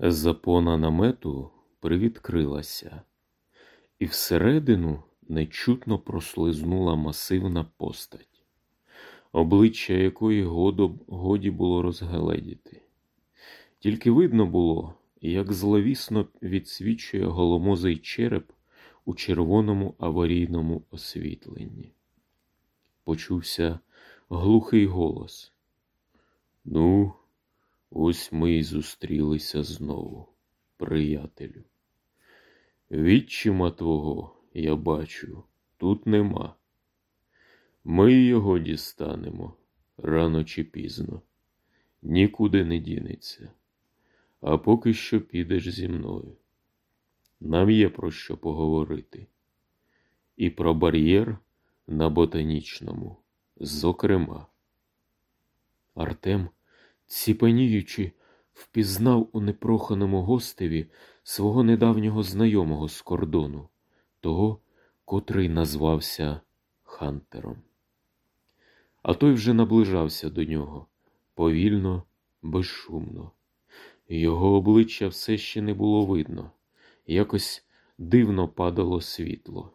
Запона намету привідкрилася, і всередину нечутно прослизнула масивна постать, обличчя якої годі було розгледіти. Тільки видно було, як зловісно відсвічує голомозий череп у червоному аварійному освітленні. Почувся глухий голос. Ну, ось ми й зустрілися знову, приятелю. Відчима твого, я бачу, тут нема. Ми його дістанемо рано чи пізно, нікуди не дінеться. А поки що підеш зі мною. Нам є про що поговорити. І про бар'єр на ботанічному, зокрема. Артем, ціпеніючи, впізнав у непроханому гостеві свого недавнього знайомого з кордону, того, котрий назвався Хантером. А той вже наближався до нього повільно, безшумно. Його обличчя все ще не було видно, якось дивно падало світло.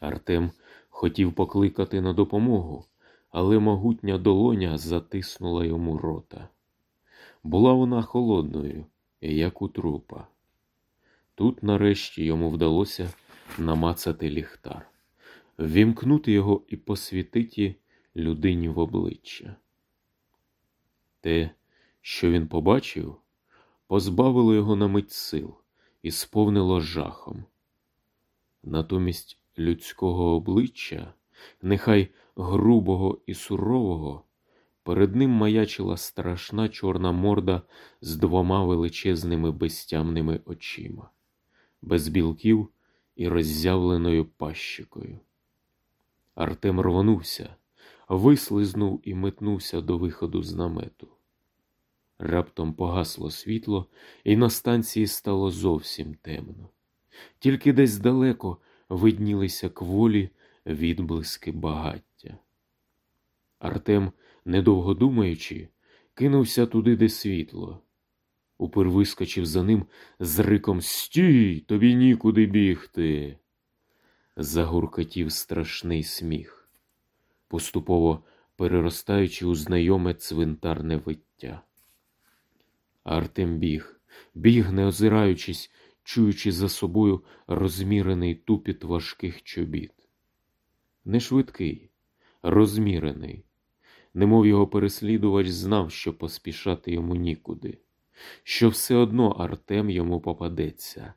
Артем хотів покликати на допомогу, але могутня долоня затиснула йому рота. Була вона холодною, як у трупа. Тут нарешті йому вдалося намацати ліхтар, ввімкнути його і посвітити людині в обличчя. Те, що він побачив, позбавило його на мить сил і сповнило жахом. Натомість людського обличчя, нехай грубого і сурового, перед ним маячила страшна чорна морда з двома величезними безтямними очима, без білків і роззявленою пащикою. Артем рвонувся, вислизнув і метнувся до виходу з намету. Раптом погасло світло, і на станції стало зовсім темно. Тільки десь далеко виднілися кволі відблиски багаття. Артем, недовго думаючи, кинувся туди, де світло. Упир вискочив за ним з риком Стій, тобі нікуди бігти. Загуркотів страшний сміх, поступово переростаючи у знайоме цвинтарне виття. Артем біг, біг, не озираючись, чуючи за собою розмірений тупіт важких чобіт. Не швидкий, розмірений, немов його переслідувач знав, що поспішати йому нікуди, що все одно Артем йому попадеться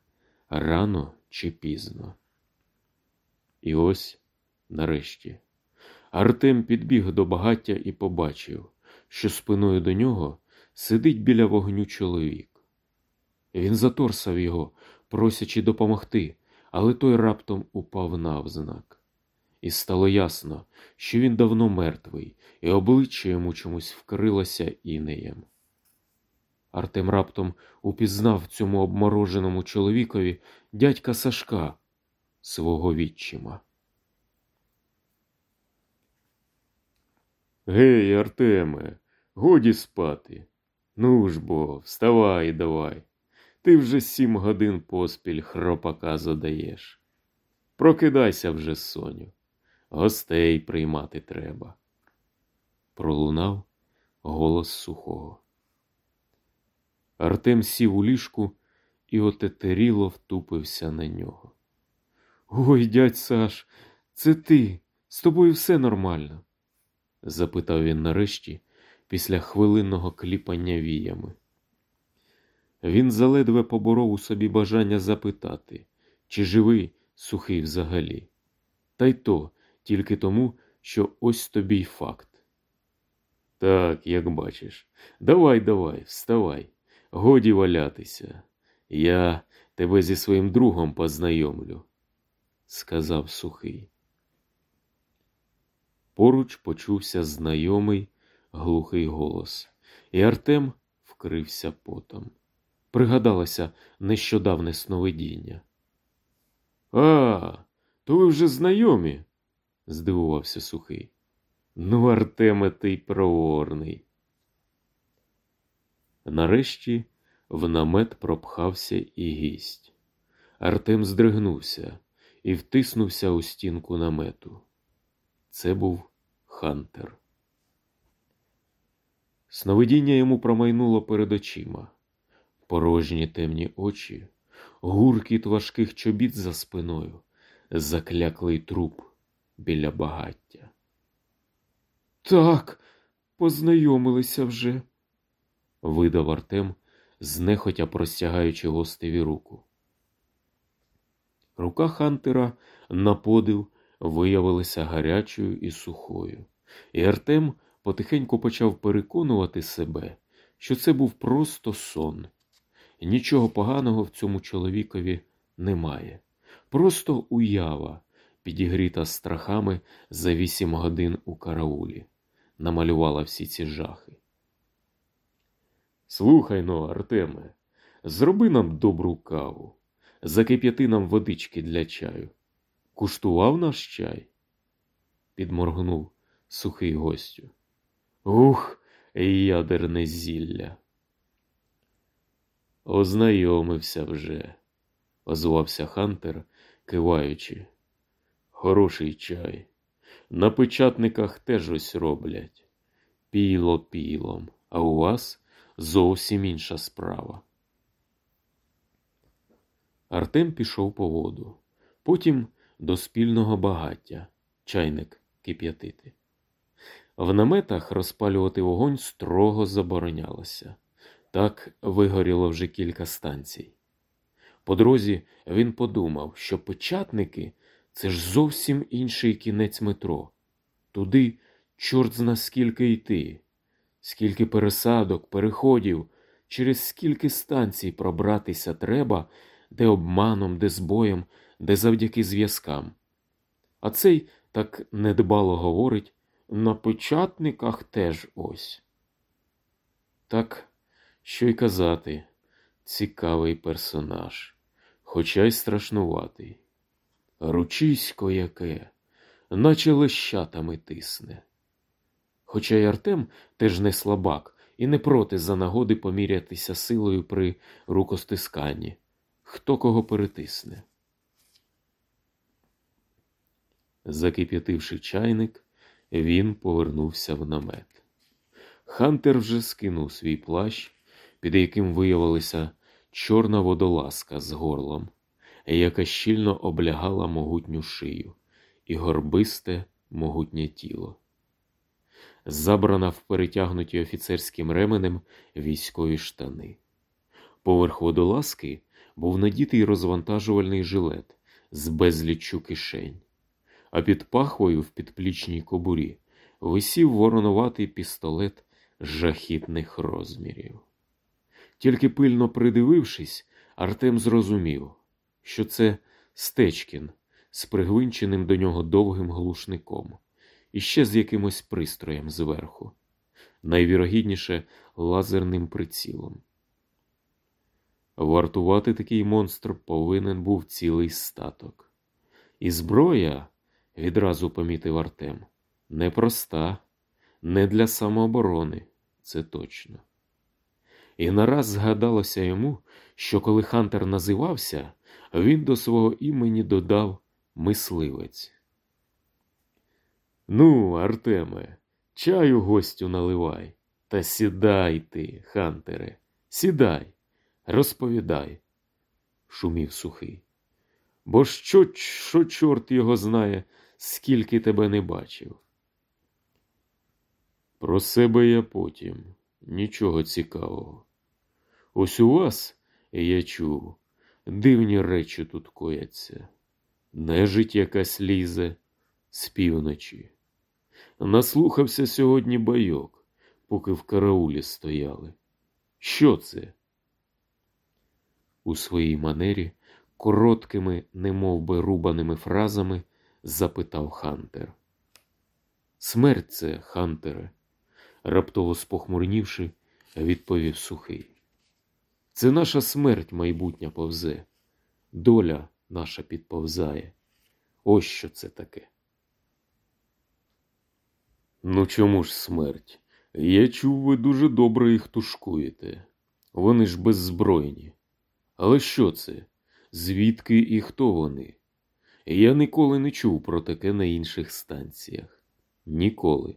рано чи пізно. І ось, нарешті, Артем підбіг до багаття і побачив, що спиною до нього сидить біля вогню чоловік. Він заторсав його, просячи допомогти, але той раптом упав навзнак. І стало ясно, що він давно мертвий, і обличчя йому чомусь вкрилося інеєм. Артем раптом упізнав цьому обмороженому чоловікові дядька Сашка, свого відчима. Гей, Артеме, годі спати. Ну ж бо, вставай давай. Ти вже сім годин поспіль хропака задаєш. Прокидайся вже, соню, гостей приймати треба. Пролунав голос сухого. Артем сів у ліжку і отетеріло втупився на нього. Ой, дядь Саш, це ти. З тобою все нормально? запитав він нарешті після хвилинного кліпання віями. Він заледве поборов у собі бажання запитати, чи живий сухий взагалі. Та й то тільки тому, що ось тобі й факт. Так, як бачиш, давай, давай, вставай, годі валятися. Я тебе зі своїм другом познайомлю, сказав сухий. Поруч почувся знайомий глухий голос, і Артем вкрився потом. Пригадалося нещодавне сновидіння. А, то ви вже знайомі? Здивувався сухий. Ну, Артеме, ти й проворний. Нарешті в намет пропхався і гість. Артем здригнувся і втиснувся у стінку намету. Це був Хантер. Сновидіння йому промайнуло перед очима, порожні темні очі, гуркіт важких чобіт за спиною, закляклий труп біля багаття. Так, познайомилися вже, видав Артем, знехотя простягаючи гостеві руку. Рука Хантера на подив виявилася гарячою і сухою, і Артем потихеньку почав переконувати себе, що це був просто сон. Нічого поганого в цьому чоловікові немає. Просто уява, підігріта страхами за вісім годин у караулі, намалювала всі ці жахи. Слухай но, Артеме, зроби нам добру каву, закип'яти нам водички для чаю. Куштував наш чай? підморгнув сухий гостю. Ух, ядерне зілля. Ознайомився вже, озвався Хантер, киваючи. Хороший чай. На печатниках теж ось роблять. Піло пілом, а у вас зовсім інша справа. Артем пішов по воду, потім до спільного багаття, чайник кип'ятити. В наметах розпалювати вогонь строго заборонялося. Так вигоріло вже кілька станцій. По дорозі він подумав, що печатники це ж зовсім інший кінець метро. Туди чорт зна скільки йти, скільки пересадок, переходів, через скільки станцій пробратися треба, де обманом, де збоєм, де завдяки зв'язкам. А цей так недбало говорить на печатниках теж ось. Так, що й казати, цікавий персонаж, хоча й страшнуватий. Ручисько яке, наче лещатами тисне. Хоча й Артем теж не слабак і не проти за нагоди помірятися силою при рукостисканні, хто кого перетисне. Закип'ятивши чайник, він повернувся в намет. Хантер вже скинув свій плащ, під яким виявилася чорна водолазка з горлом, яка щільно облягала могутню шию і горбисте могутнє тіло. Забрана в перетягнуті офіцерським ременем військові штани. Поверх водолазки був надітий розвантажувальний жилет з безліччю кишень а під пахвою в підплічній кобурі висів воронуватий пістолет жахітних розмірів. Тільки пильно придивившись, Артем зрозумів, що це Стечкін з пригвинченим до нього довгим глушником і ще з якимось пристроєм зверху, найвірогідніше лазерним прицілом. Вартувати такий монстр повинен був цілий статок. І зброя відразу помітив Артем. Непроста, не для самооборони, це точно. І нараз згадалося йому, що коли Хантер називався, він до свого імені додав мисливець. Ну, Артеме, чаю гостю наливай, та сідай ти, Хантере, сідай, розповідай, шумів сухий. Бо що, що чорт його знає, скільки тебе не бачив. Про себе я потім нічого цікавого. Ось у вас, я чув, дивні речі тут кояться, нежить якась лізе з півночі. Наслухався сьогодні байок, поки в караулі стояли. Що це? У своїй манері, короткими, немов би рубаними фразами запитав Хантер. Смерть це, Хантере, раптово спохмурнівши, відповів сухий. Це наша смерть майбутня повзе, доля наша підповзає. Ось що це таке. Ну чому ж смерть? Я чув, ви дуже добре їх тушкуєте. Вони ж беззбройні. Але що це? Звідки і хто вони? Я ніколи не чув про таке на інших станціях. Ніколи.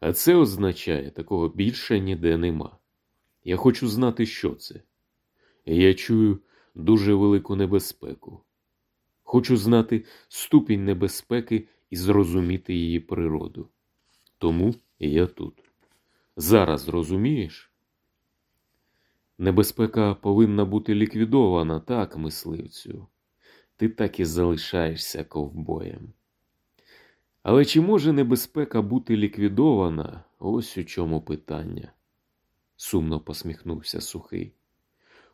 А це означає, такого більше ніде нема. Я хочу знати, що це. Я чую дуже велику небезпеку. Хочу знати ступінь небезпеки і зрозуміти її природу. Тому я тут. Зараз розумієш? Небезпека повинна бути ліквідована, так, мисливцю. Ти так і залишаєшся ковбоєм. Але чи може небезпека бути ліквідована? Ось у чому питання. Сумно посміхнувся сухий.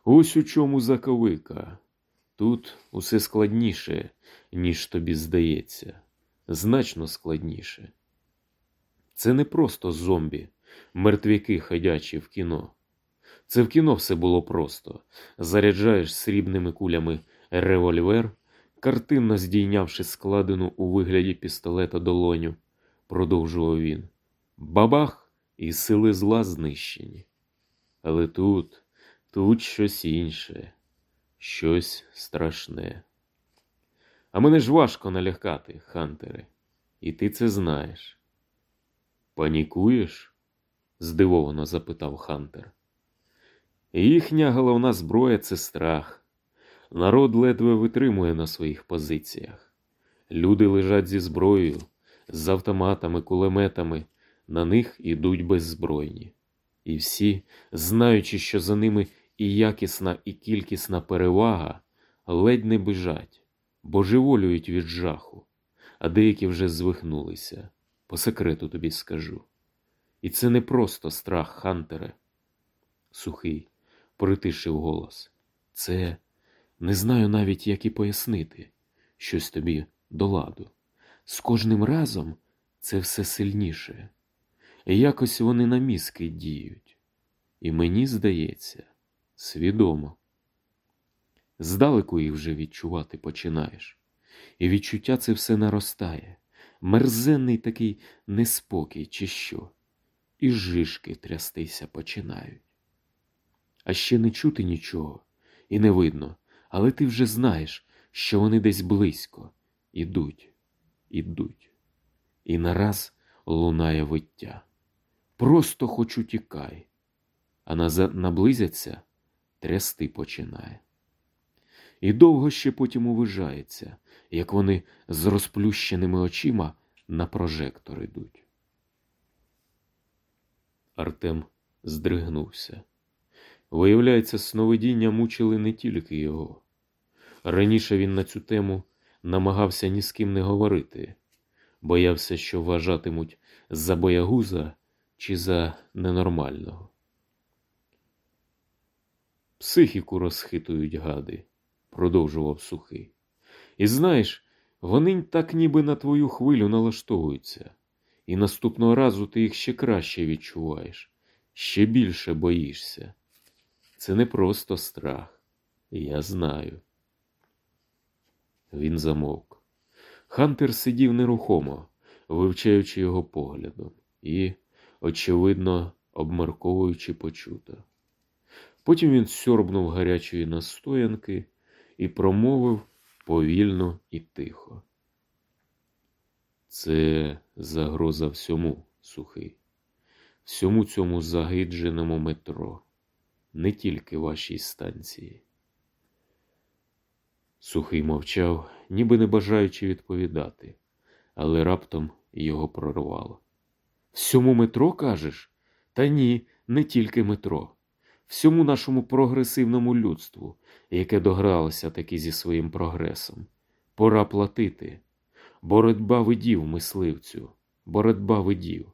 Ось у чому заковика. Тут усе складніше, ніж тобі здається, значно складніше. Це не просто зомбі, мертвяки ходячі в кіно. Це в кіно все було просто. Заряджаєш срібними кулями револьвер, картинно здійнявши складену у вигляді пістолета долоню, продовжував він. Бабах і сили зла знищені. Але тут, тут щось інше, щось страшне. А мене ж важко налякати, Хантере, і ти це знаєш. Панікуєш? здивовано запитав Хантер. Їхня головна зброя це страх. Народ ледве витримує на своїх позиціях. Люди лежать зі зброєю, з автоматами, кулеметами, на них ідуть беззбройні. І всі, знаючи, що за ними і якісна, і кількісна перевага, ледь не біжать, божеволюють від жаху, а деякі вже звихнулися. По секрету тобі скажу. І це не просто страх, Хантере. Сухий, притишив голос. Це не знаю навіть, як і пояснити щось тобі до ладу. З кожним разом це все сильніше. І якось вони на мізки діють. І мені здається, свідомо. Здалеку їх вже відчувати починаєш, і відчуття це все наростає, мерзенний такий неспокій, чи що, і жишки трястися починають. А ще не чути нічого, і не видно, але ти вже знаєш, що вони десь близько, ідуть, ідуть. І нараз лунає виття. Просто хоч утікай, а наблизяться, трясти починає. І довго ще потім уважається, як вони з розплющеними очима на прожектор ідуть. Артем здригнувся. Виявляється, сновидіння мучили не тільки його. Раніше він на цю тему намагався ні з ким не говорити, боявся, що вважатимуть за боягуза чи за ненормального. Психіку розхитують гади, продовжував сухий. І знаєш, вони так ніби на твою хвилю налаштовуються, і наступного разу ти їх ще краще відчуваєш, ще більше боїшся. Це не просто страх, я знаю. Він замовк. Хантер сидів нерухомо, вивчаючи його поглядом і, очевидно, обмарковуючи почуто. Потім він сьорбнув гарячої настоянки і промовив повільно і тихо. Це загроза всьому, сухий, всьому цьому загидженому метро не тільки вашій станції. Сухий мовчав, ніби не бажаючи відповідати, але раптом його прорвало. Всьому метро кажеш? Та ні, не тільки метро, всьому нашому прогресивному людству, яке догралося таки зі своїм прогресом. Пора платити. Боротьба видів, мисливцю, боротьба видів.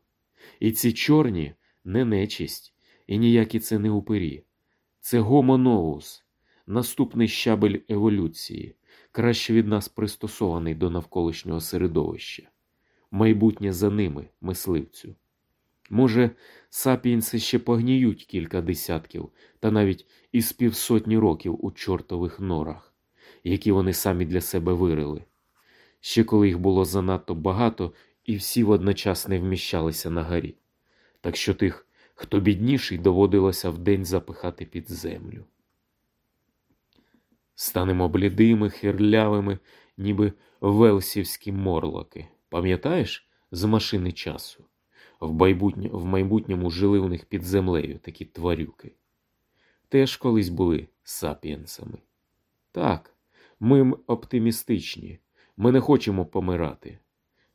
І ці чорні не нечисть, і ніякі це не упирі. Це гомоноус, наступний щабель еволюції, краще від нас пристосований до навколишнього середовища, майбутнє за ними, мисливцю. Може, сапіенси ще погніють кілька десятків та навіть із півсотні років у чортових норах, які вони самі для себе вирили. Ще коли їх було занадто багато і всі водночас не вміщалися на горі. Так що тих Хто бідніший доводилося вдень запихати під землю. Станемо блідими, хирлявими, ніби велсівські морлоки. Пам'ятаєш з машини часу? В, майбутньому жили у них під землею такі тварюки. Теж колись були сапієнсами. Так, ми оптимістичні, ми не хочемо помирати.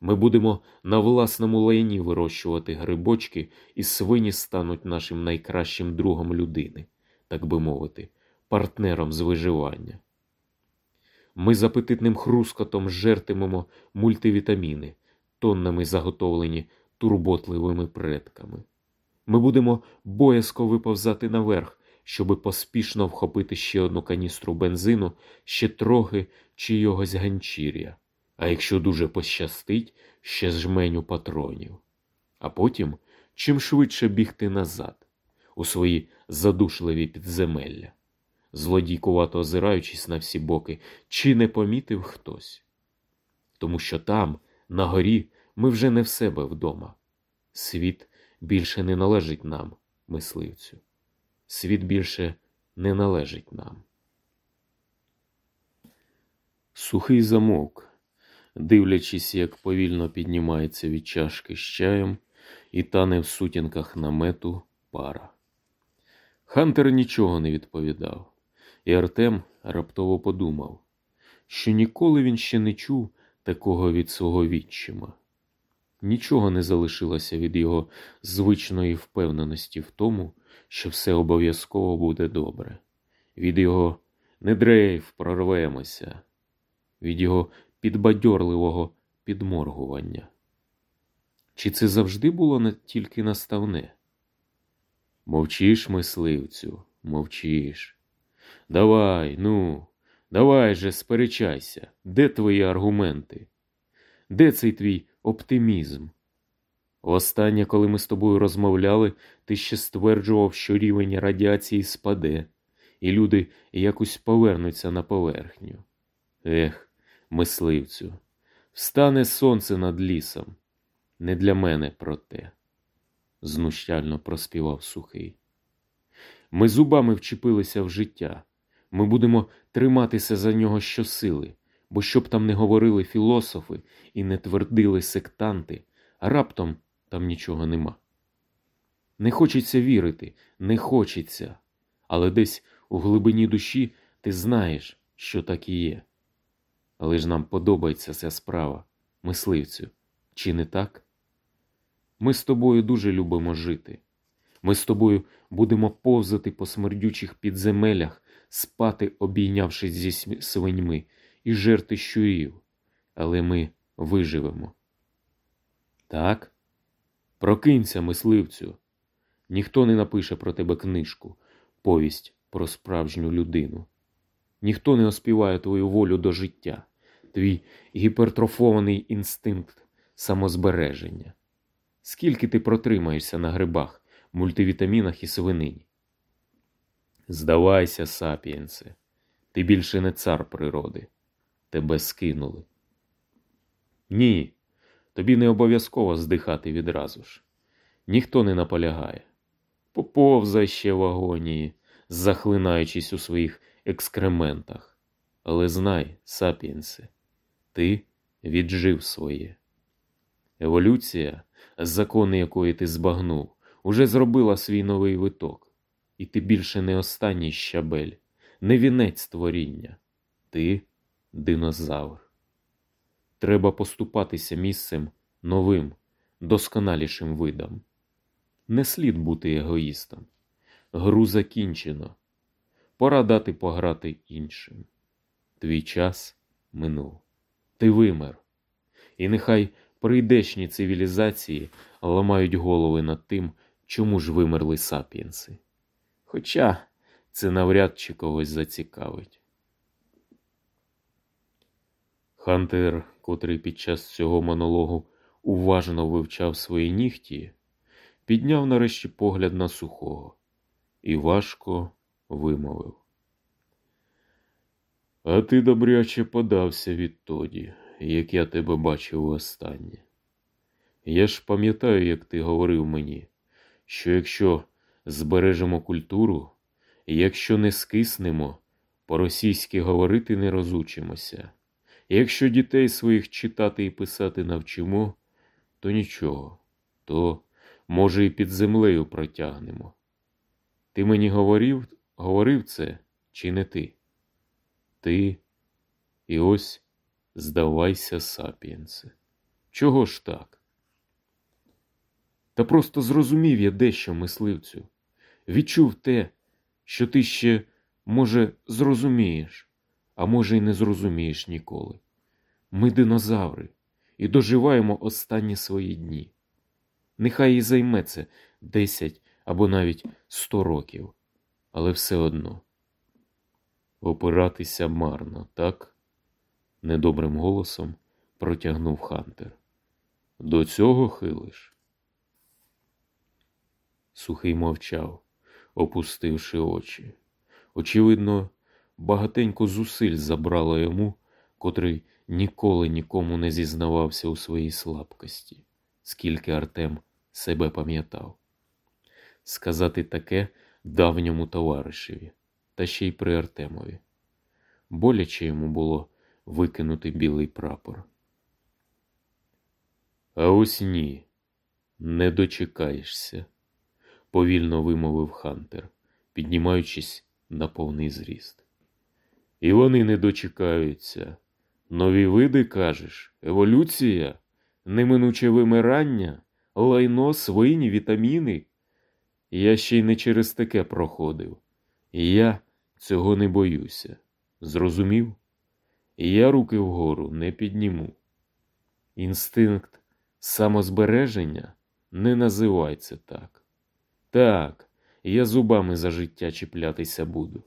Ми будемо на власному лайні вирощувати грибочки, і свині стануть нашим найкращим другом людини, так би мовити, партнером з виживання. Ми з апетитним хрускотом жертимемо мультивітаміни, тоннами заготовлені турботливими предками. Ми будемо боязко виповзати наверх, щоби поспішно вхопити ще одну каністру бензину, ще трохи чийогось ганчір'я, а якщо дуже пощастить, ще жменю патронів. А потім чим швидше бігти назад, у свої задушливі підземелля, злодійкувато озираючись на всі боки, чи не помітив хтось. Тому що там, на горі, ми вже не в себе вдома. Світ більше не належить нам, мисливцю. Світ більше не належить нам. Сухий замовк, дивлячись, як повільно піднімається від чашки з чаєм і тане в сутінках намету пара. Хантер нічого не відповідав, і Артем раптово подумав, що ніколи він ще не чув такого від свого відчима. Нічого не залишилося від його звичної впевненості в тому, що все обов'язково буде добре, від його не дрейф, прорвемося, від його підбадьорливого підморгування. Чи це завжди було тільки наставне? Мовчиш, мисливцю, мовчиш. Давай, ну, давай же, сперечайся, де твої аргументи? Де цей твій оптимізм? Востаннє, коли ми з тобою розмовляли, ти ще стверджував, що рівень радіації спаде, і люди якось повернуться на поверхню. Ех, мисливцю, встане сонце над лісом. Не для мене проте, знущально проспівав сухий. Ми зубами вчепилися в життя. Ми будемо триматися за нього щосили, бо щоб там не говорили філософи і не твердили сектанти, а раптом там нічого нема. Не хочеться вірити, не хочеться, але десь у глибині душі ти знаєш, що так і є. Але ж нам подобається ця справа, мисливцю, чи не так? Ми з тобою дуже любимо жити. Ми з тобою будемо повзати по смердючих підземелях, спати, обійнявшись зі свиньми, і жерти щурів, але ми виживемо. Так? Прокинься, мисливцю. Ніхто не напише про тебе книжку, повість про справжню людину. Ніхто не оспіває твою волю до життя, твій гіпертрофований інстинкт самозбереження. Скільки ти протримаєшся на грибах, мультивітамінах і свинині? Здавайся, сапієнсе, ти більше не цар природи. Тебе скинули. Ні, тобі не обов'язково здихати відразу ж. Ніхто не наполягає. Поповзай ще в агонії, захлинаючись у своїх екскрементах. Але знай, сапіенсе, ти віджив своє. Еволюція, закони якої ти збагнув, уже зробила свій новий виток, і ти більше не останній щабель, не вінець творіння. Ти динозавр. Треба поступатися місцем новим, досконалішим видам. Не слід бути егоїстом. Гру закінчено. Пора дати пограти іншим. Твій час минув. Ти вимер. І нехай прийдешні цивілізації ламають голови над тим, чому ж вимерли сапіенси. Хоча це навряд чи когось зацікавить. Хантер, котрий під час цього монологу уважно вивчав свої нігті, підняв нарешті погляд на сухого і важко вимовив. А ти добряче подався відтоді, як я тебе бачив востаннє. Я ж пам'ятаю, як ти говорив мені, що якщо збережемо культуру, якщо не скиснемо, по-російськи говорити не розучимося. Якщо дітей своїх читати і писати навчимо, то нічого, то, може, і під землею протягнемо. Ти мені говорив, говорив це, чи не ти? Ти і ось здавайся, сапіенсе. Чого ж так? Та просто зрозумів я дещо мисливцю, відчув те, що ти ще, може, зрозумієш, а може, й не зрозумієш ніколи. Ми динозаври і доживаємо останні свої дні. Нехай і займе це десять або навіть сто років, але все одно. Опиратися марно, так? недобрим голосом протягнув Хантер. До цього хилиш? Сухий мовчав, опустивши очі. Очевидно, багатенько зусиль забрало йому, котрий ніколи нікому не зізнавався у своїй слабкості, скільки Артем себе пам'ятав. Сказати таке давньому товаришеві, та ще й при Артемові. Боляче йому було викинути білий прапор. А ось ні, не дочекаєшся, повільно вимовив Хантер, піднімаючись на повний зріст. І вони не дочекаються. Нові види, кажеш, еволюція, неминуче вимирання, лайно, свині, вітаміни. Я ще й не через таке проходив. Я цього не боюся. Зрозумів? Я руки вгору не підніму. Інстинкт самозбереження не називай це так. Так, я зубами за життя чіплятися буду.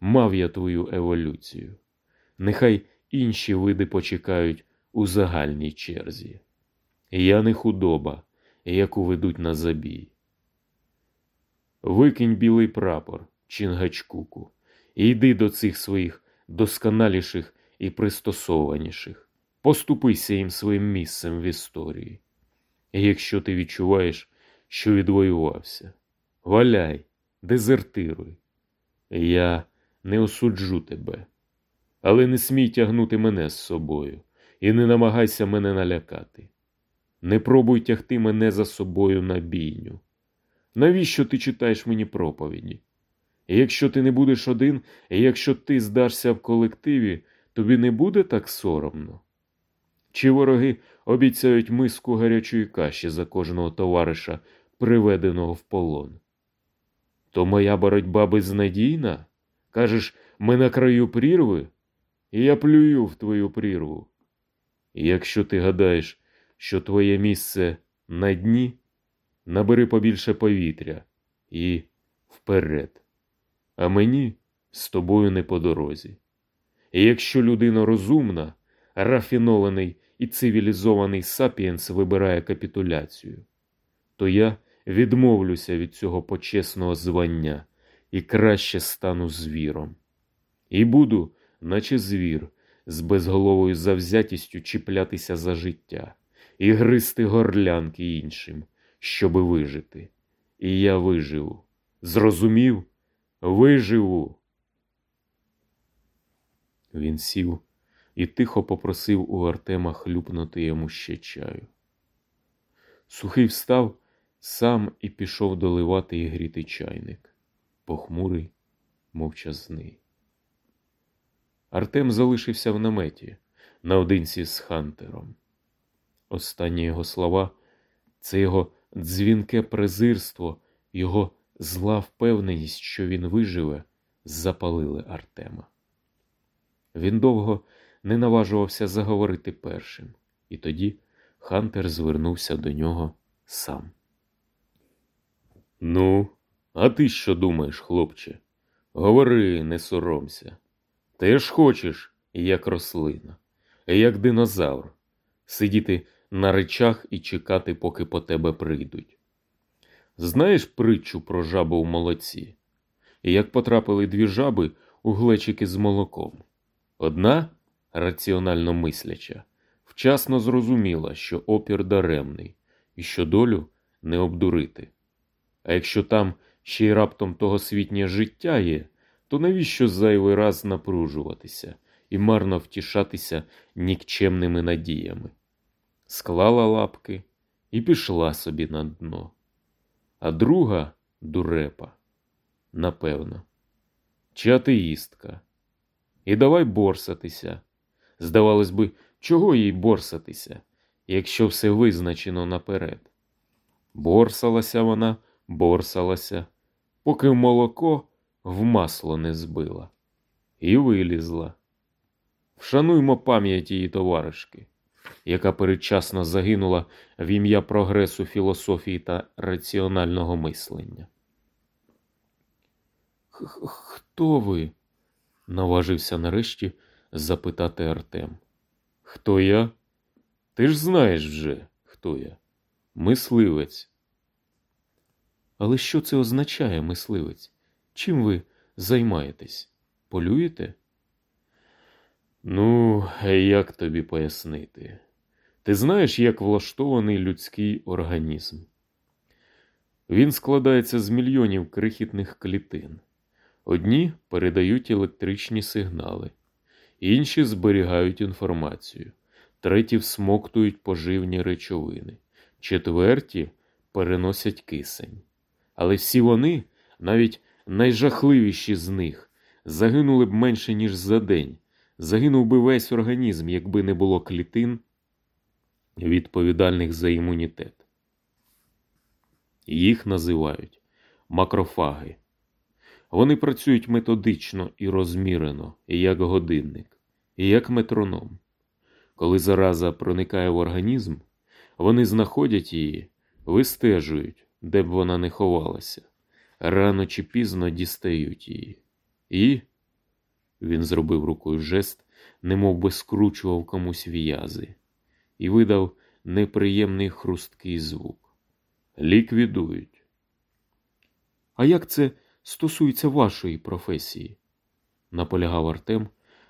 Мав я твою еволюцію. Нехай інші види почекають у загальній черзі. Я не худоба, яку ведуть на забій. Викинь білий прапор, Чингачкуку, і йди до цих своїх досконаліших і пристосованіших. Поступися їм своїм місцем в історії. Якщо ти відчуваєш, що відвоювався, валяй, дезертируй. Я не осуджу тебе, але не смій тягнути мене з собою і не намагайся мене налякати. Не пробуй тягти мене за собою на бійню. Навіщо ти читаєш мені проповіді? І якщо ти не будеш один, і якщо ти здашся в колективі, тобі не буде так соромно? Чи вороги обіцяють миску гарячої каші за кожного товариша, приведеного в полон? То моя боротьба безнадійна? Кажеш, ми на краю прірви, і я плюю в твою прірву. Якщо ти гадаєш, що твоє місце на дні, набери побільше повітря і вперед. А мені з тобою не по дорозі. І якщо людина розумна, рафінований і цивілізований сапіенс вибирає капітуляцію, то я відмовлюся від цього почесного звання і краще стану звіром. І буду, наче звір, з безголовою завзятістю чіплятися за життя і гризти горлянки іншим, щоби вижити. І я виживу. Зрозумів? Виживу. Він сів і тихо попросив у Артема хлюпнути йому ще чаю. Сухий встав сам і пішов доливати і гріти чайник, похмурий, мовчазний. Артем залишився в наметі наодинці з Хантером. Останні його слова це його дзвінке презирство, його зла впевненість, що він виживе, запалили Артема. Він довго не наважувався заговорити першим, і тоді Хантер звернувся до нього сам. Ну, а ти що думаєш, хлопче? Говори, не соромся. Ти ж хочеш, як рослина, як динозавр, сидіти на речах і чекати, поки по тебе прийдуть. Знаєш притчу про жабу в молоці? Як потрапили дві жаби у глечики з молоком? Одна, раціонально мисляча, вчасно зрозуміла, що опір даремний і що долю не обдурити. А якщо там ще й раптом тогосвітнє життя є, то навіщо зайвий раз напружуватися і марно втішатися нікчемними надіями? Склала лапки і пішла собі на дно. А друга дурепа, напевно, чи атеїстка. І давай борсатися. Здавалось би, чого їй борсатися, якщо все визначено наперед? Борсалася вона, борсалася, поки молоко в масло не збила, і вилізла. Вшануймо пам'ять її товаришки, яка передчасно загинула в ім'я прогресу філософії та раціонального мислення. Хто ви? наважився нарешті запитати Артем. Хто я? Ти ж знаєш вже, хто я? Мисливець. Але що це означає, мисливець? Чим ви займаєтесь? Полюєте? Ну, як тобі пояснити? Ти знаєш, як влаштований людський організм? Він складається з мільйонів крихітних клітин. Одні передають електричні сигнали, інші зберігають інформацію, треті всмоктують поживні речовини, четверті переносять кисень. Але всі вони, навіть найжахливіші з них, загинули б менше, ніж за день, загинув би весь організм, якби не було клітин, відповідальних за імунітет. Їх називають макрофаги. Вони працюють методично і розмірено, як годинник, і як метроном. Коли зараза проникає в організм, вони знаходять її, вистежують, де б вона не ховалася, рано чи пізно дістають її. І він зробив рукою жест, немов би скручував комусь в'язи, і видав неприємний хрусткий звук. Ліквідують. А як це стосується вашої професії? наполягав Артем,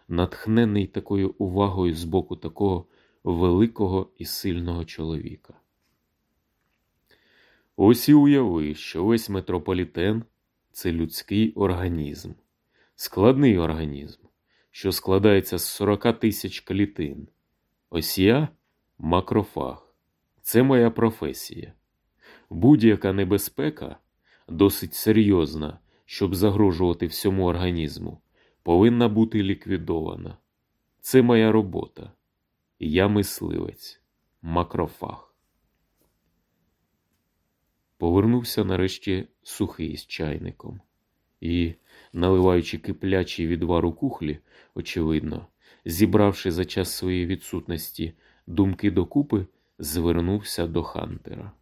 натхнений такою увагою з боку такого великого і сильного чоловіка. Ось і уяви, що весь метрополітен це людський організм, складний організм, що складається з 40 тисяч клітин. Ось я макрофаг. Це моя професія. Будь-яка небезпека, досить серйозна, щоб загрожувати всьому організму, повинна бути ліквідована. Це моя робота. Я мисливець, макрофаг. Повернувся нарешті сухий з чайником і, наливаючи киплячий відвар у кухлі, очевидно, зібравши за час своєї відсутності думки докупи, звернувся до Хантера.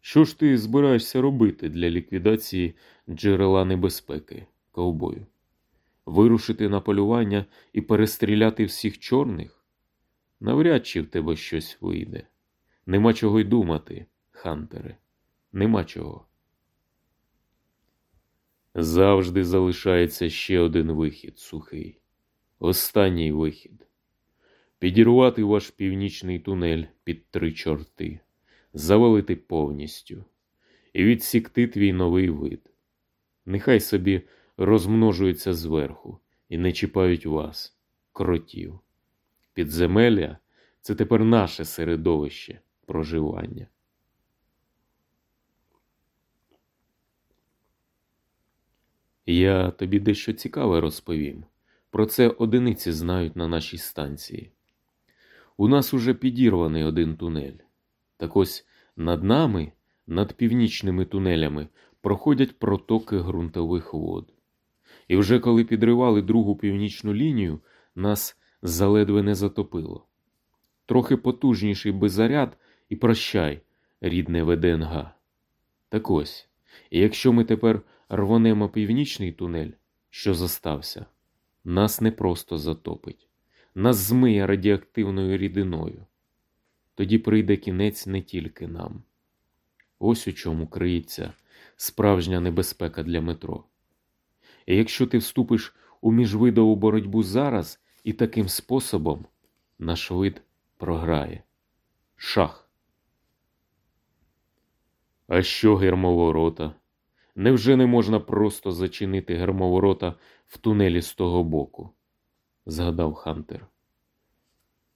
Що ж ти збираєшся робити для ліквідації джерела небезпеки, ковбою? Вирушити на полювання і перестріляти всіх чорних? Навряд чи в тебе щось вийде. Нема чого й думати, Хантере, нема чого. Завжди залишається ще один вихід сухий, останній вихід. Підірвати ваш північний тунель під три чорти, завалити повністю і відсікти твій новий вид. Нехай собі розмножуються зверху і не чіпають вас, кротів. Підземелля це тепер наше середовище проживання. Я тобі дещо цікаве розповім. Про це одиниці знають на нашій станції. У нас уже підірваний один тунель. Так ось над нами, над північними тунелями, проходять протоки ґрунтових вод. І вже коли підривали другу північну лінію, нас заледве не затопило. Трохи потужніший беззаряд і прощай, рідне ВДНГ. Так ось, і якщо ми тепер рвонемо північний тунель, що застався, нас не просто затопить, нас змиє радіоактивною рідиною. Тоді прийде кінець не тільки нам. Ось у чому криється справжня небезпека для метро. І якщо ти вступиш у міжвидову боротьбу зараз і таким способом, наш вид програє. Шах. А що гермоворота? Невже не можна просто зачинити гермоворота в тунелі з того боку? згадав Хантер.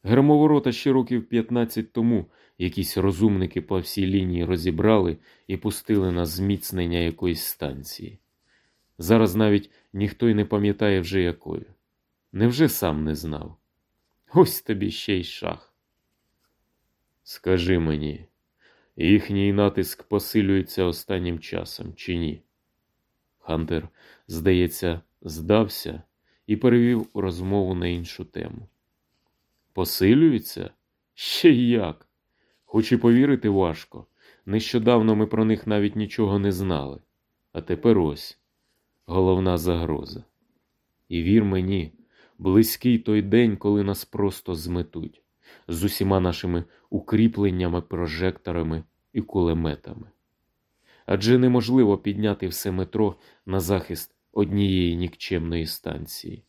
Гермоворота ще років 15 тому якісь розумники по всій лінії розібрали і пустили на зміцнення якоїсь станції. Зараз навіть ніхто й не пам'ятає вже якою. Невже сам не знав? Ось тобі ще й шах. Скажи мені, їхній натиск посилюється останнім часом, чи ні? Хантер, здається, здався і перевів розмову на іншу тему. Посилюється? Ще як? Хоч і повірити важко. Нещодавно ми про них навіть нічого не знали. А тепер ось головна загроза. І вір мені, близький той день, коли нас просто зметуть з усіма нашими укріпленнями, прожекторами і кулеметами. Адже неможливо підняти все метро на захист однієї нікчемної станції.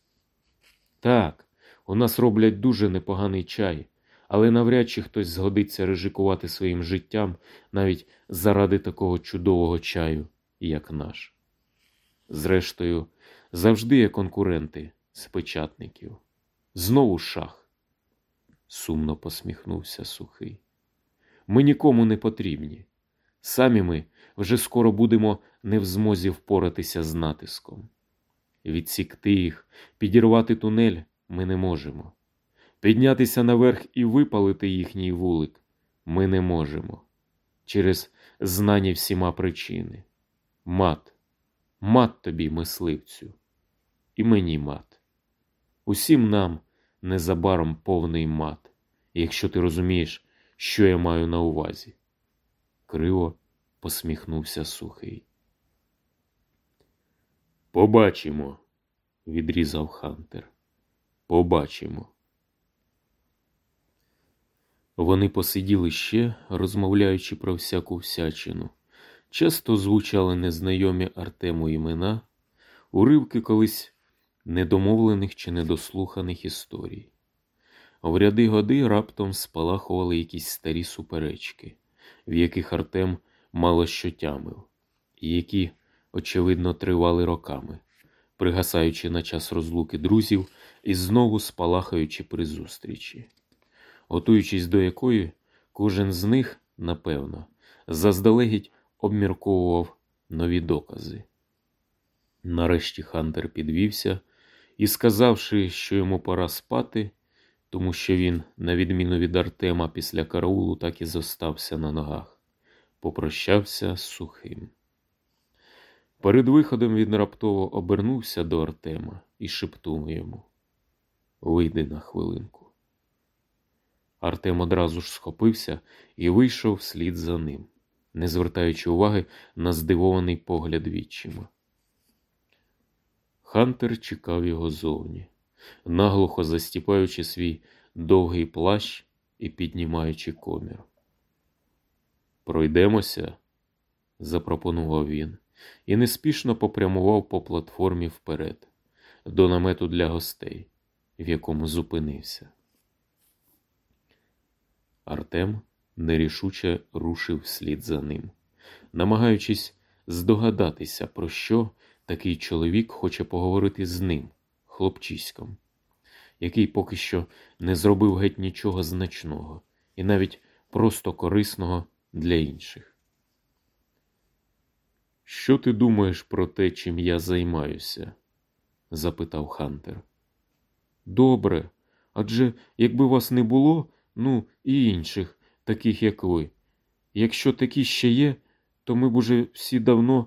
Так, у нас роблять дуже непоганий чай, але навряд чи хтось згодиться ризикувати своїм життям навіть заради такого чудового чаю, як наш. Зрештою, завжди є конкуренти з печатників. Знову шах. Сумно посміхнувся сухий. Ми нікому не потрібні. Самі ми вже скоро будемо не в змозі впоратися з натиском. Відсікти їх, підірвати тунель ми не можемо. Піднятися наверх і випалити їхній вулик ми не можемо. Через знані всіма причини. Мат, мат тобі, мисливцю, і мені мат. Усім нам незабаром повний мат, якщо ти розумієш, що я маю на увазі. Криво посміхнувся сухий. Побачимо, відрізав Хантер. Побачимо. Вони посиділи ще, розмовляючи про всяку всячину. Часто звучали незнайомі Артему імена, уривки колись недомовлених чи недослуханих історій. В ряди годи раптом спалахували якісь старі суперечки, в яких Артем мало що тямив, і які, очевидно, тривали роками, пригасаючи на час розлуки друзів і знову спалахаючи при зустрічі, готуючись до якої кожен з них, напевно, заздалегідь обмірковував нові докази. Нарешті Хантер підвівся і, сказавши, що йому пора спати, тому що він, на відміну від Артема, після караулу так і зостався на ногах, попрощався з сухим. Перед виходом він раптово обернувся до Артема і шепнув йому Вийди на хвилинку. Артем одразу ж схопився і вийшов вслід за ним, не звертаючи уваги на здивований погляд відчима. Хантер чекав його зовні, наглухо застіпаючи свій довгий плащ і піднімаючи комір. Пройдемося, запропонував він, і неспішно попрямував по платформі вперед, до намету для гостей, в якому зупинився. Артем нерішуче рушив вслід за ним, намагаючись здогадатися, про що такий чоловік хоче поговорити з ним, хлопчиськом, який поки що не зробив геть нічого значного і навіть просто корисного для інших. Що ти думаєш про те, чим я займаюся? запитав Хантер. Добре, адже якби вас не було, ну і інших, таких як ви. Якщо такі ще є, то ми б уже всі давно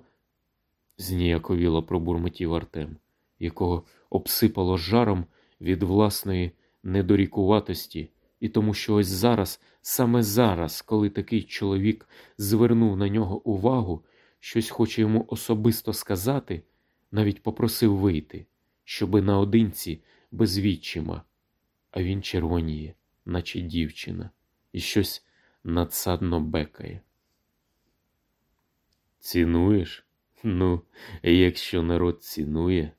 зніяковіло пробурмотів Артем, якого обсипало жаром від власної недорікуватості, і тому що ось зараз, саме зараз, коли такий чоловік звернув на нього увагу, щось хоче йому особисто сказати, навіть попросив вийти, щоби наодинці без відчима, а він червоніє, наче дівчина, і щось надсадно бекає. Цінуєш? Ну, якщо народ цінує,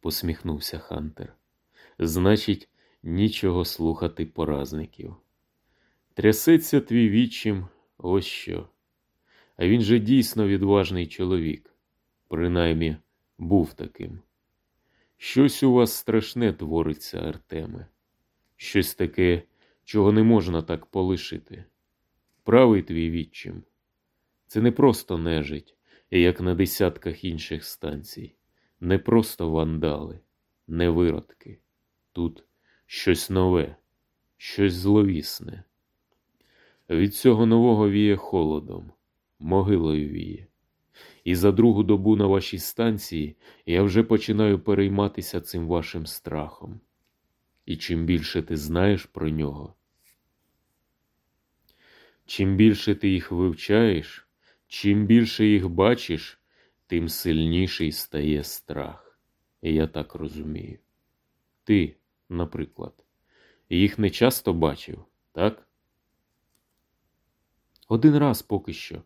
посміхнувся Хантер, значить, нічого слухати поразників. Трясеться твій вічим ось що. А він же дійсно відважний чоловік, принаймні був таким. Щось у вас страшне твориться, Артеме, щось таке, чого не можна так полишити. Правий твій відчим. Це не просто нежить, як на десятках інших станцій, не просто вандали, не виродки. Тут щось нове, щось зловісне. Від цього нового віє холодом, могилою віє. І за другу добу на вашій станції я вже починаю перейматися цим вашим страхом. І чим більше ти знаєш про нього, чим більше ти їх вивчаєш, чим більше їх бачиш, тим сильніший стає страх. Я так розумію. Ти, наприклад, їх не часто бачив, так? Один раз поки що.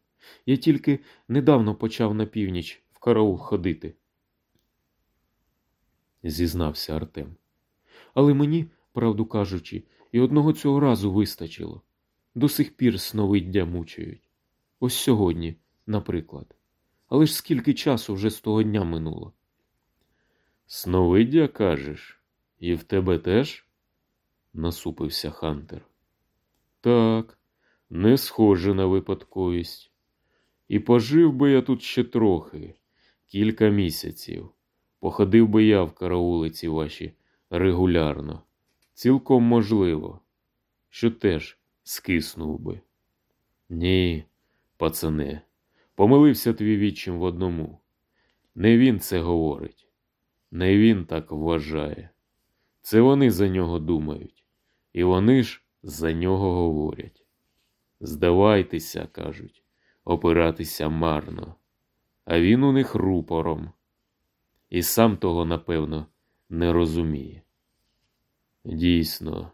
Я тільки недавно почав на північ в караул ходити, зізнався Артем. Але мені, правду кажучи, і одного цього разу вистачило. До сих пір сновиддя мучають. Ось сьогодні, наприклад. Але ж скільки часу вже з того дня минуло? Сновиддя, кажеш, і в тебе теж? насупився Хантер. Так, не схоже на випадковість. І пожив би я тут ще трохи, кілька місяців. Походив би я в караулиці ваші регулярно. Цілком можливо, що теж скиснув би. Ні, пацане, помилився твій відчим в одному. Не він це говорить, не він так вважає. Це вони за нього думають, і вони ж за нього говорять. Здавайтеся, кажуть опиратися марно, а він у них рупором, і сам того, напевно, не розуміє. Дійсно,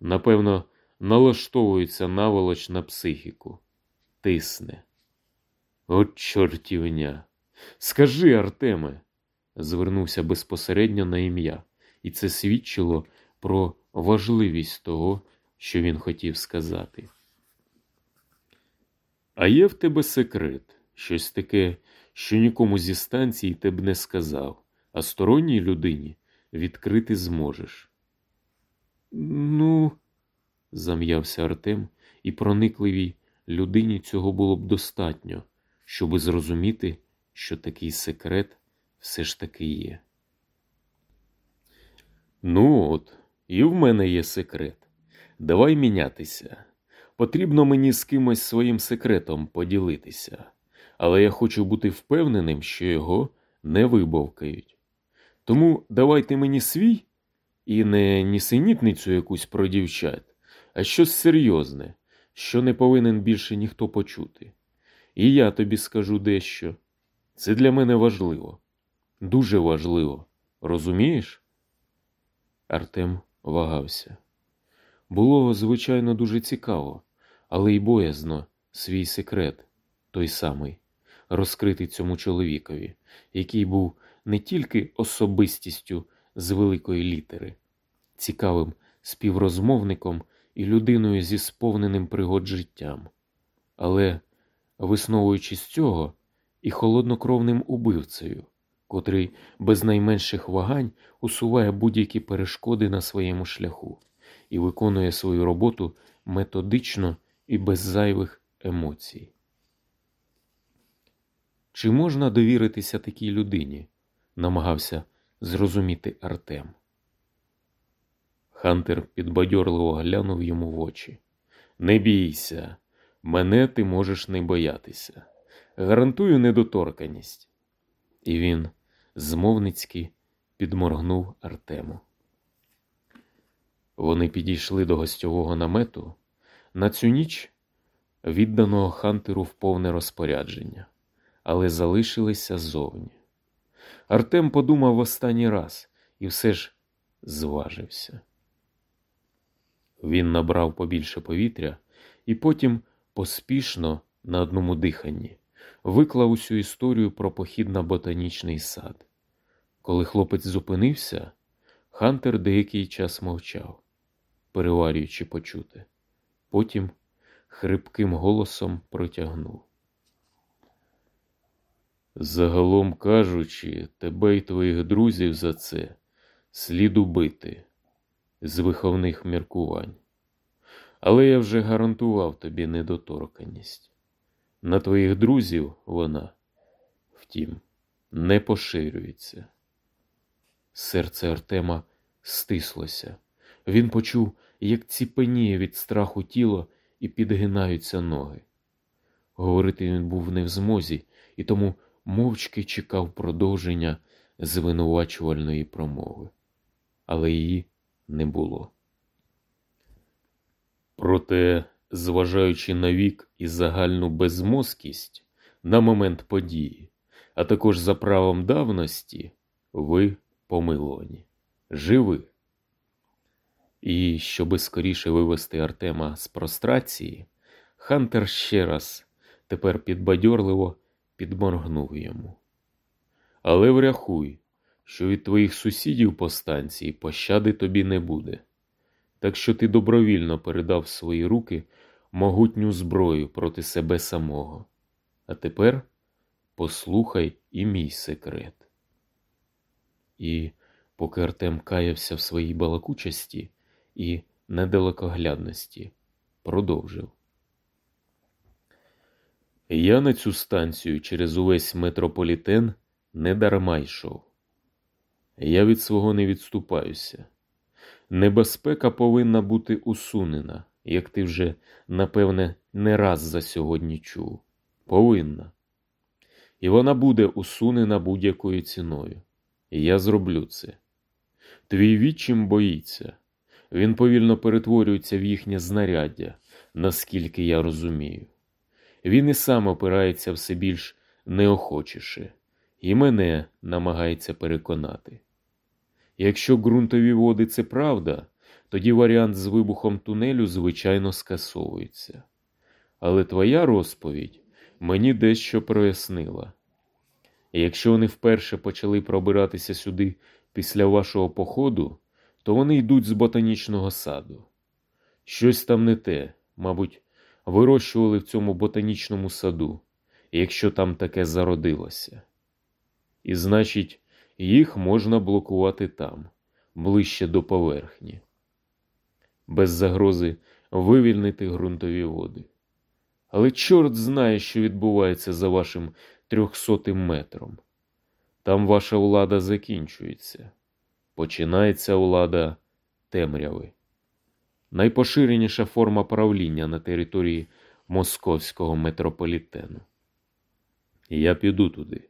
напевно, налаштовується наволоч на психіку, тисне. От чортівня. Скажи, Артеме, звернувся безпосередньо на ім'я, і це свідчило про важливість того, що він хотів сказати. А є в тебе секрет, щось таке, що нікому зі станції ти б не сказав, а сторонній людині відкрити зможеш. Ну, зам'явся Артем, і проникливій людині цього було б достатньо, щоби зрозуміти, що такий секрет все ж таки є. Ну от, і в мене є секрет. Давай мінятися. Потрібно мені з кимось своїм секретом поділитися, але я хочу бути впевненим, що його не вибовкають. Тому давайте мені свій і не нісенітницю якусь про дівчат, а щось серйозне, що не повинен більше ніхто почути. І я тобі скажу дещо. Це для мене важливо, дуже важливо. Розумієш? Артем вагався. Було, звичайно, дуже цікаво, але й боязно свій секрет, той самий, розкритий цьому чоловікові, який був не тільки особистістю з великої літери, цікавим співрозмовником і людиною зі сповненим пригод життям, але, висновуючи з цього, і холоднокровним убивцею, котрий без найменших вагань усуває будь-які перешкоди на своєму шляху і виконує свою роботу методично і без зайвих емоцій. Чи можна довіритися такій людині? намагався зрозуміти Артем. Хантер підбадьорливо глянув йому в очі. Не бійся, мене ти можеш не боятися. Гарантую недоторканість. І він змовницьки підморгнув Артему. Вони підійшли до гостьового намету на цю ніч відданого Хантеру в повне розпорядження, але залишилися ззовні. Артем подумав останній раз і все ж зважився. Він набрав побільше повітря і потім поспішно на одному диханні виклав усю історію про похід на ботанічний сад. Коли хлопець зупинився, Хантер деякий час мовчав, переварюючи почути. Потім хрипким голосом протягнув. Загалом кажучи, тебе й твоїх друзів за це слід убити з виховних міркувань. Але я вже гарантував тобі недоторканність. На твоїх друзів вона, втім, не поширюється. Серце Артема стислося. Він почув, як ціпеніє від страху тіло і підгинаються ноги. Говорити він був не в змозі і тому мовчки чекав продовження звинувачувальної промови, але її не було. Проте, зважаючи на вік і загальну безмозкість на момент події, а також за правом давності, ви помиловані, живи. І щоби скоріше вивести Артема з прострації, Хантер ще раз тепер підбадьорливо підморгнув йому. Але врахуй, що від твоїх сусідів по станції пощади тобі не буде, так що ти добровільно передав в свої руки могутню зброю проти себе самого. А тепер послухай і мій секрет. І поки Артем каявся в своїй балакучості і недалекоглядності, продовжив. Я на цю станцію через увесь метрополітен не дарма йшов. Я від свого не відступаюся. Небезпека повинна бути усунена, як ти вже, напевне, не раз за сьогодні чув. Повинна. І вона буде усунена будь-якою ціною. І я зроблю це. Твій відчим боїться. Він повільно перетворюється в їхнє знаряддя, наскільки я розумію. Він і сам опирається все більш неохочіше, і мене намагається переконати. Якщо ґрунтові води це правда, тоді варіант з вибухом тунелю, звичайно, скасовується. Але твоя розповідь мені дещо прояснила. Якщо вони вперше почали пробиратися сюди після вашого походу, то вони йдуть з ботанічного саду. Щось там не те, мабуть, вирощували в цьому ботанічному саду, якщо там таке зародилося. І значить, їх можна блокувати там, ближче до поверхні, без загрози вивільнити ґрунтові води. Але чорт знає, що відбувається за вашим трьохсотим метром. Там ваша влада закінчується, починається влада темряви найпоширеніша форма правління на території московського метрополітену. Я піду туди.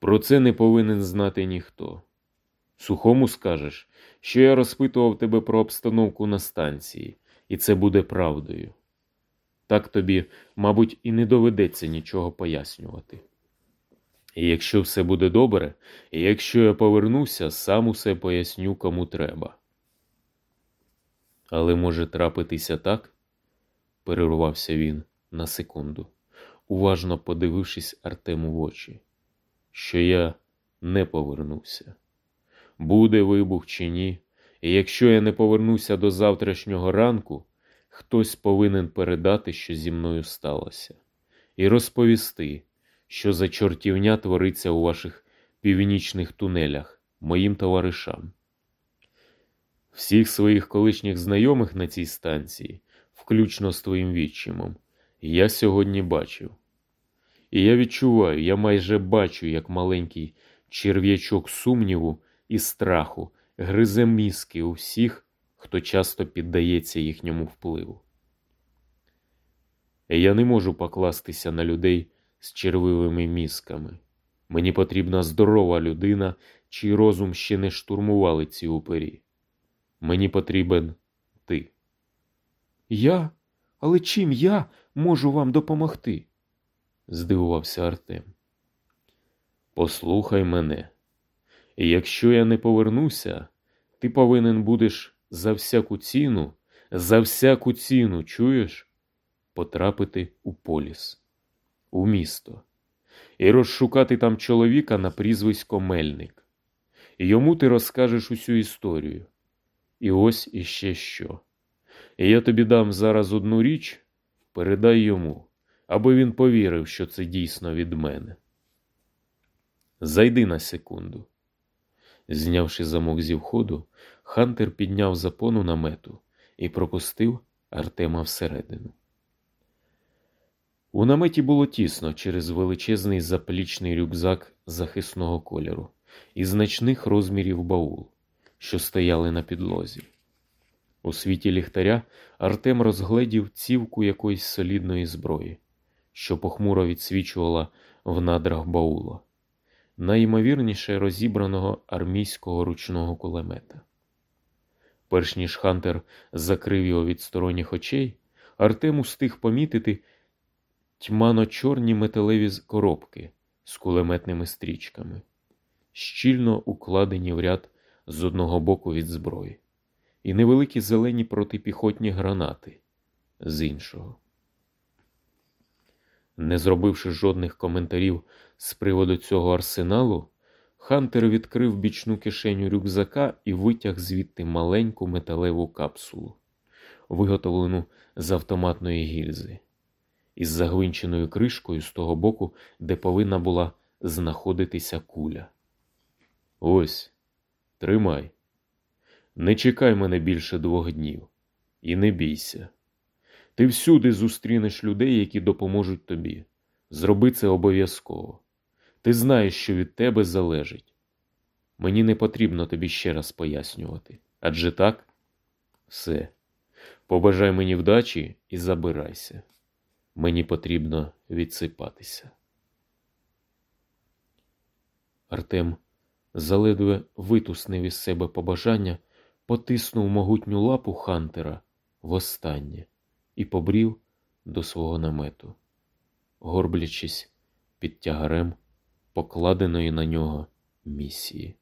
Про це не повинен знати ніхто. Сухому скажеш, що я розпитував тебе про обстановку на станції, і це буде правдою. Так тобі, мабуть, і не доведеться нічого пояснювати. І якщо все буде добре, і якщо я повернуся, сам усе поясню кому треба. Але може трапитися так? перервався він на секунду, уважно подивившись Артему в очі, що я не повернуся. Буде вибух чи ні, і якщо я не повернуся до завтрашнього ранку, хтось повинен передати, що зі мною сталося, і розповісти, що за чортівня твориться у ваших північних тунелях моїм товаришам. Всіх своїх колишніх знайомих на цій станції, включно з твоїм відчимом, я сьогодні бачив. І я відчуваю, я майже бачу, як маленький черв'ячок сумніву і страху гризе мізки у всіх, хто часто піддається їхньому впливу. Я не можу покластися на людей з червивими мізками. Мені потрібна здорова людина, чий розум ще не штурмували ці упері. Мені потрібен ти. Я? Але чим я можу вам допомогти? Здивувався Артем. Послухай мене, якщо я не повернуся, ти повинен будеш за всяку ціну, за всяку ціну, чуєш, потрапити у поліс, у місто, і розшукати там чоловіка на прізвисько Мельник. Йому ти розкажеш усю історію. І ось іще що. І я тобі дам зараз одну річ, передай йому, аби він повірив, що це дійсно від мене. Зайди на секунду. Знявши замок зі входу, Хантер підняв запону намету і пропустив Артема всередину. У наметі було тісно через величезний заплічний рюкзак захисного кольору і значних розмірів баул, що стояли на підлозі. У світі ліхтаря Артем розгледів цівку якоїсь солідної зброї, що похмуро відсвічувала в надрах баула, найімовірніше розібраного армійського ручного кулемета. Перш ніж Хантер закрив його від сторонніх очей, Артем устиг помітити тьмано-чорні металеві коробки з кулеметними стрічками, щільно укладені в ряд з одного боку від зброї, і невеликі зелені протипіхотні гранати з іншого. Не зробивши жодних коментарів з приводу цього арсеналу, Хантер відкрив бічну кишеню рюкзака і витяг звідти маленьку металеву капсулу, виготовлену з автоматної гільзи, із загвинченою кришкою з того боку, де повинна була знаходитися куля. Ось, тримай. Не чекай мене більше двох днів, і не бійся. Ти всюди зустрінеш людей, які допоможуть тобі. Зроби це обов'язково. Ти знаєш, що від тебе залежить. Мені не потрібно тобі ще раз пояснювати. Адже так? Все. Побажай мені вдачі і забирайся. Мені потрібно відсипатися. Артем заледве витуснив із себе побажання, потиснув могутню лапу Хантера востаннє і побрів до свого намету, горблячись під тягарем покладеної на нього місії.